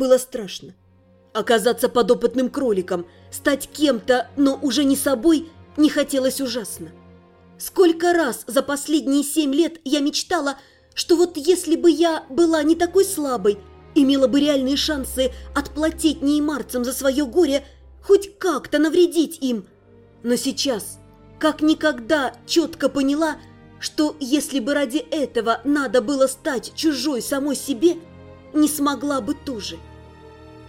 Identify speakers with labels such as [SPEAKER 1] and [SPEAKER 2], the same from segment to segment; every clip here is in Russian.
[SPEAKER 1] Было страшно. Оказаться подопытным кроликом, стать кем-то, но уже не собой, не хотелось ужасно. Сколько раз за последние семь лет я мечтала, что вот если бы я была не такой слабой, имела бы реальные шансы отплатить неймарцам за свое горе, хоть как-то навредить им. Но сейчас, как никогда, четко поняла, что если бы ради этого надо было стать чужой самой себе, не смогла бы тоже.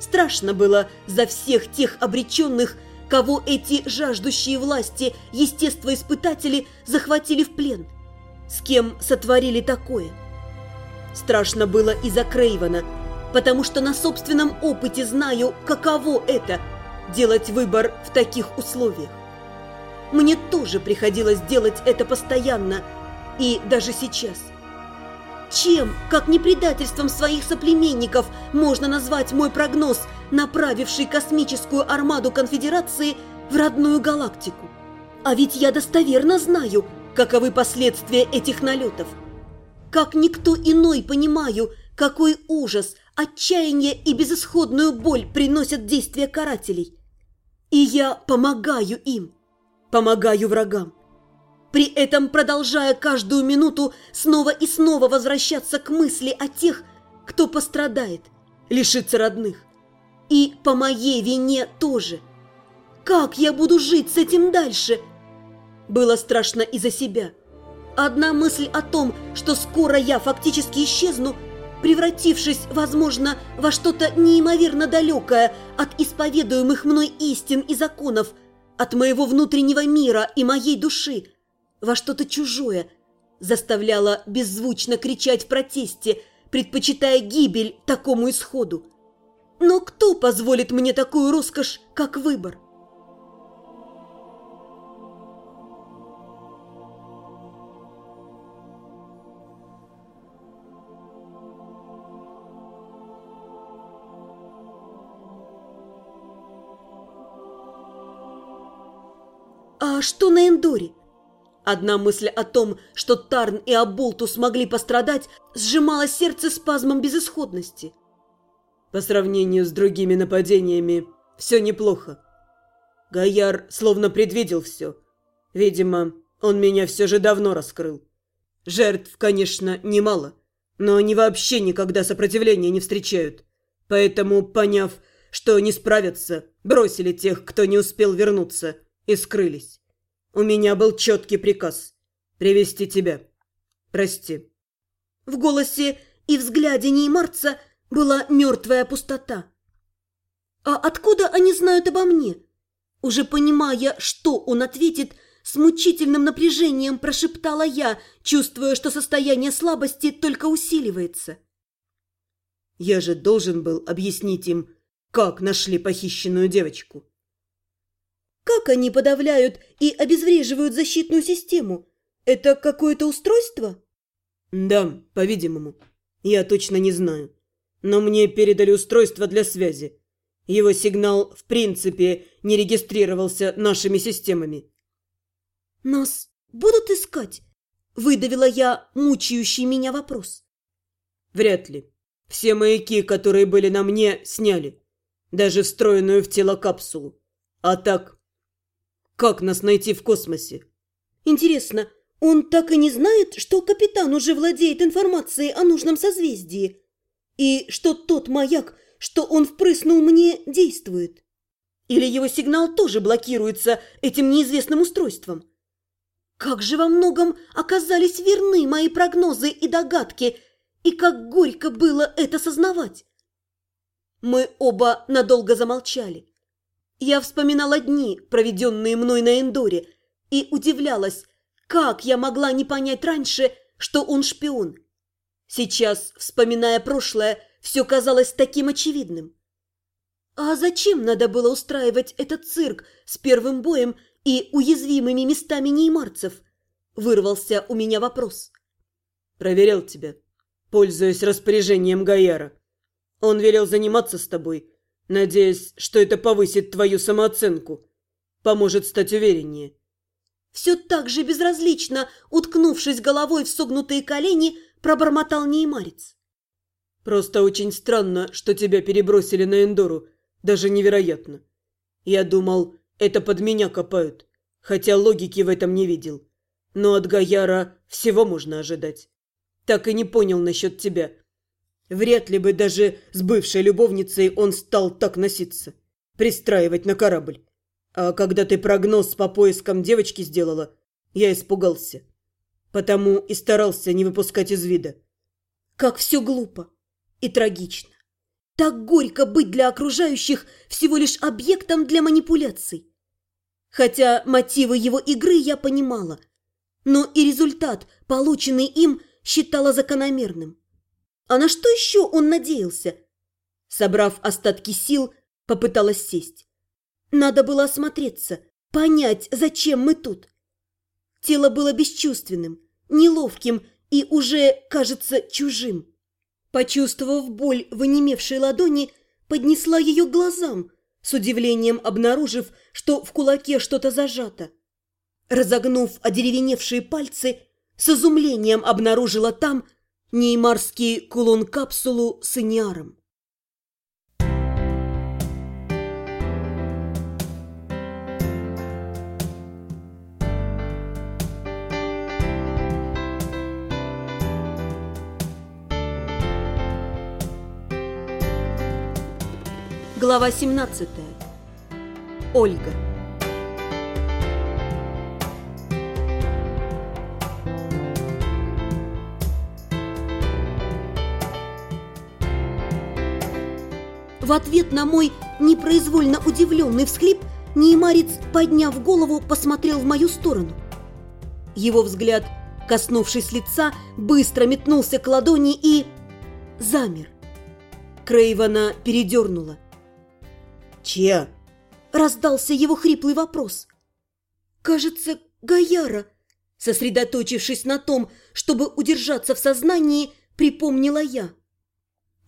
[SPEAKER 1] Страшно было за всех тех обреченных, кого эти жаждущие власти естествоиспытатели захватили в плен, с кем сотворили такое. Страшно было и за Крейвана, потому что на собственном опыте знаю, каково это – делать выбор в таких условиях. Мне тоже приходилось делать это постоянно, и даже сейчас – чем, как не предательством своих соплеменников, можно назвать мой прогноз, направивший космическую армаду Конфедерации в родную галактику? А ведь я достоверно знаю, каковы последствия этих налетов. Как никто иной понимаю, какой ужас, отчаяние и безысходную боль приносят действия карателей. И я помогаю им, помогаю врагам при этом продолжая каждую минуту снова и снова возвращаться к мысли о тех, кто пострадает, лишится родных. И по моей вине тоже. Как я буду жить с этим дальше? Было страшно и за себя. Одна мысль о том, что скоро я фактически исчезну, превратившись, возможно, во что-то неимоверно далекое от исповедуемых мной истин и законов, от моего внутреннего мира и моей души – во что-то чужое, заставляла беззвучно кричать в протесте, предпочитая гибель такому исходу. Но кто позволит мне такую роскошь, как выбор? А что на Эндоре? Одна мысль о том, что Тарн и Абулту смогли пострадать, сжимала сердце спазмом безысходности.
[SPEAKER 2] По сравнению с другими нападениями, все неплохо. Гаяр словно предвидел все. Видимо, он меня все же давно раскрыл. Жертв, конечно, немало, но они вообще никогда сопротивления не встречают. Поэтому, поняв, что не справятся, бросили тех, кто не успел вернуться, и скрылись. У меня был четкий приказ – привести тебя. Прости».
[SPEAKER 1] В голосе и взгляде Неймарца была мертвая пустота. «А откуда они знают обо мне?» Уже понимая, что он ответит, с мучительным напряжением прошептала я, чувствуя, что состояние слабости только усиливается.
[SPEAKER 2] «Я же должен был объяснить им, как нашли похищенную девочку».
[SPEAKER 1] Как они подавляют и обезвреживают защитную систему? Это какое-то устройство?
[SPEAKER 2] Да, по-видимому. Я точно не знаю. Но мне передали устройство для связи. Его сигнал, в принципе, не регистрировался нашими системами.
[SPEAKER 1] «Нас будут искать?» – выдавила я мучающий меня вопрос.
[SPEAKER 2] «Вряд ли. Все маяки, которые были на мне, сняли. Даже встроенную в тело капсулу. А так, как нас найти в космосе?
[SPEAKER 1] Интересно, он так и не знает, что капитан уже владеет информацией о нужном созвездии? И что тот маяк, что он впрыснул мне, действует? Или его сигнал тоже блокируется этим неизвестным устройством? Как же во многом оказались верны мои прогнозы и догадки, и как горько было это сознавать! Мы оба надолго замолчали. Я вспоминала дни, проведенные мной на Эндоре, и удивлялась, как я могла не понять раньше, что он шпион. Сейчас, вспоминая прошлое, все казалось таким очевидным. А зачем надо было устраивать этот цирк с первым боем и уязвимыми местами неймарцев? Вырвался у меня вопрос.
[SPEAKER 2] Проверял тебя, пользуясь распоряжением Гаяра. Он велел заниматься с тобой, Надеюсь, что это повысит твою самооценку, поможет стать увереннее.
[SPEAKER 1] Все так же безразлично, уткнувшись головой в согнутые колени, пробормотал неймарец.
[SPEAKER 2] Просто очень странно, что тебя перебросили на Эндору. Даже невероятно. Я думал, это под меня копают, хотя логики в этом не видел. Но от Гаяра всего можно ожидать. Так и не понял насчет тебя. Вряд ли бы даже с бывшей любовницей он стал так носиться, пристраивать на корабль. А когда ты прогноз по поискам девочки сделала, я испугался. Потому и старался не выпускать из вида.
[SPEAKER 1] Как все глупо и трагично. Так горько быть для окружающих всего лишь объектом для манипуляций. Хотя мотивы его игры я понимала, но и результат, полученный им, считала закономерным. А на что еще он надеялся? Собрав остатки сил, попыталась сесть. Надо было осмотреться, понять, зачем мы тут. Тело было бесчувственным, неловким и уже, кажется, чужим. Почувствовав боль в онемевшей ладони, поднесла ее к глазам, с удивлением обнаружив, что в кулаке что-то зажато. Разогнув одеревеневшие пальцы, с изумлением обнаружила там неймарский кулон-капсулу с иниаром. Глава 17. Ольга. В ответ на мой непроизвольно удивленный всхлип, Неймарец, подняв голову, посмотрел в мою сторону. Его взгляд, коснувшись лица, быстро метнулся к ладони и... замер. Крейвана передернула.
[SPEAKER 2] «Чья?»
[SPEAKER 1] – раздался его хриплый вопрос. «Кажется, Гаяра», – сосредоточившись на том, чтобы удержаться в сознании, припомнила я.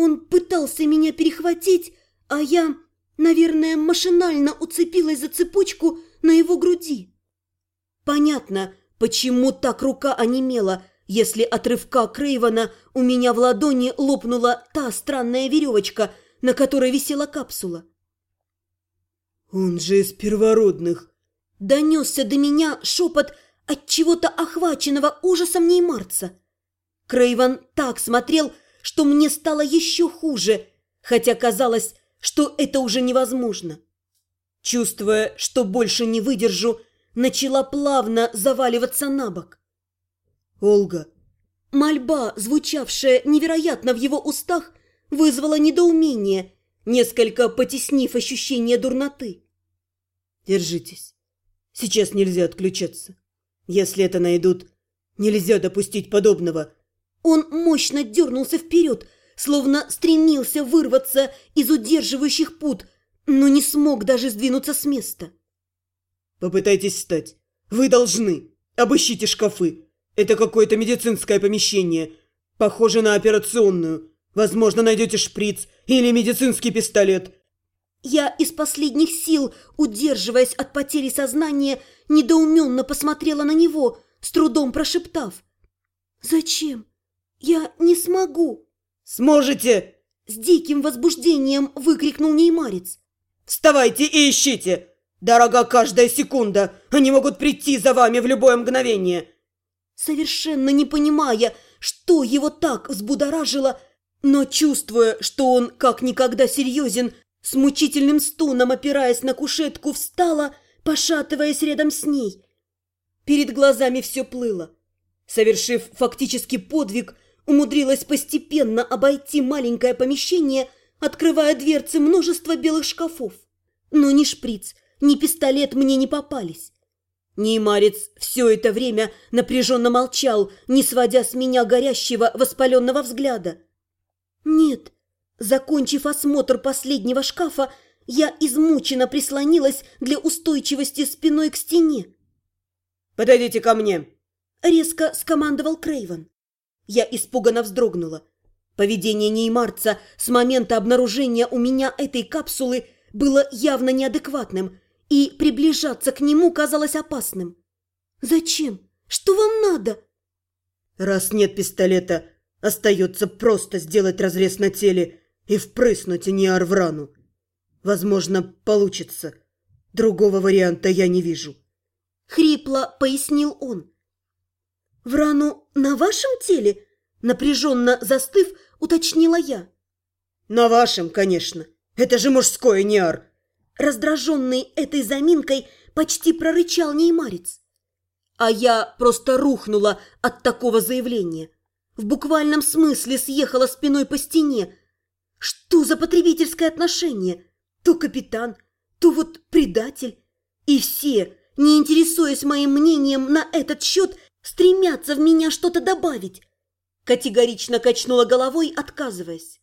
[SPEAKER 1] «Он пытался меня перехватить, а я, наверное, машинально уцепилась за цепочку на его груди». Понятно, почему так рука онемела, если от рывка Крейвана у меня в ладони лопнула та странная веревочка, на которой висела капсула.
[SPEAKER 2] «Он же из первородных!»
[SPEAKER 1] Донесся до меня шепот от чего-то охваченного ужасом неймарца. Крейван так смотрел, что мне стало еще хуже, хотя казалось, что это уже невозможно. Чувствуя, что больше не выдержу, начала плавно заваливаться на бок.
[SPEAKER 2] «Олга!»
[SPEAKER 1] Мольба, звучавшая невероятно в его устах, вызвала недоумение несколько потеснив ощущение дурноты.
[SPEAKER 2] «Держитесь. Сейчас нельзя отключаться. Если это найдут, нельзя допустить подобного».
[SPEAKER 1] Он мощно дернулся вперед, словно стремился вырваться из удерживающих пут, но не смог даже сдвинуться с места.
[SPEAKER 2] «Попытайтесь встать. Вы должны. Обыщите шкафы. Это какое-то медицинское помещение. Похоже на операционную. Возможно, найдете шприц или медицинский пистолет».
[SPEAKER 1] Я из последних сил, удерживаясь от потери сознания, недоуменно посмотрела на него, с трудом прошептав. «Зачем? Я не смогу!»
[SPEAKER 2] «Сможете!»
[SPEAKER 1] С диким возбуждением выкрикнул неймарец.
[SPEAKER 2] «Вставайте и ищите! Дорога каждая секунда! Они могут прийти за вами в любое мгновение!»
[SPEAKER 1] Совершенно не понимая, что его так взбудоражило, но, чувствуя, что он как никогда серьезен, с мучительным стоном опираясь на кушетку, встала, пошатываясь рядом с ней. Перед глазами все плыло. Совершив фактически подвиг, умудрилась постепенно обойти маленькое помещение, открывая дверцы множества белых шкафов. Но ни шприц, ни пистолет мне не попались. Неймарец все это время напряженно молчал, не сводя с меня горящего воспаленного взгляда. «Нет». Закончив осмотр последнего шкафа, я измученно прислонилась для устойчивости спиной к стене.
[SPEAKER 2] «Подойдите ко мне!»
[SPEAKER 1] – резко скомандовал Крейвен. Я испуганно вздрогнула. Поведение Неймарца с момента обнаружения у меня этой капсулы было явно неадекватным, и приближаться к нему казалось опасным. «Зачем? Что вам надо?»
[SPEAKER 2] «Раз нет пистолета, Остается просто сделать разрез на теле и впрыснуть Ниар в рану. Возможно, получится. Другого варианта я не вижу.
[SPEAKER 1] Хрипло пояснил он. «В рану на вашем теле?» Напряженно застыв, уточнила я.
[SPEAKER 2] «На вашем, конечно. Это же мужской Ниар!»
[SPEAKER 1] Раздраженный этой заминкой почти прорычал неймарец. А я просто рухнула от такого заявления. В буквальном смысле съехала спиной по стене. Что за потребительское отношение? То капитан, то вот предатель. И все, не интересуясь моим мнением на этот счет, стремятся в меня что-то добавить. Категорично качнула головой, отказываясь.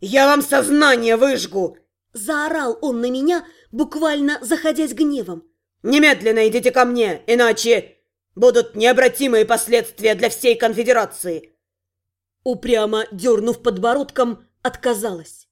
[SPEAKER 2] «Я вам сознание выжгу!»
[SPEAKER 1] Заорал он на меня, буквально заходясь гневом.
[SPEAKER 2] «Немедленно идите ко мне, иначе будут необратимые последствия для всей конфедерации!»
[SPEAKER 1] Упрямо дернув подбородком, отказалась.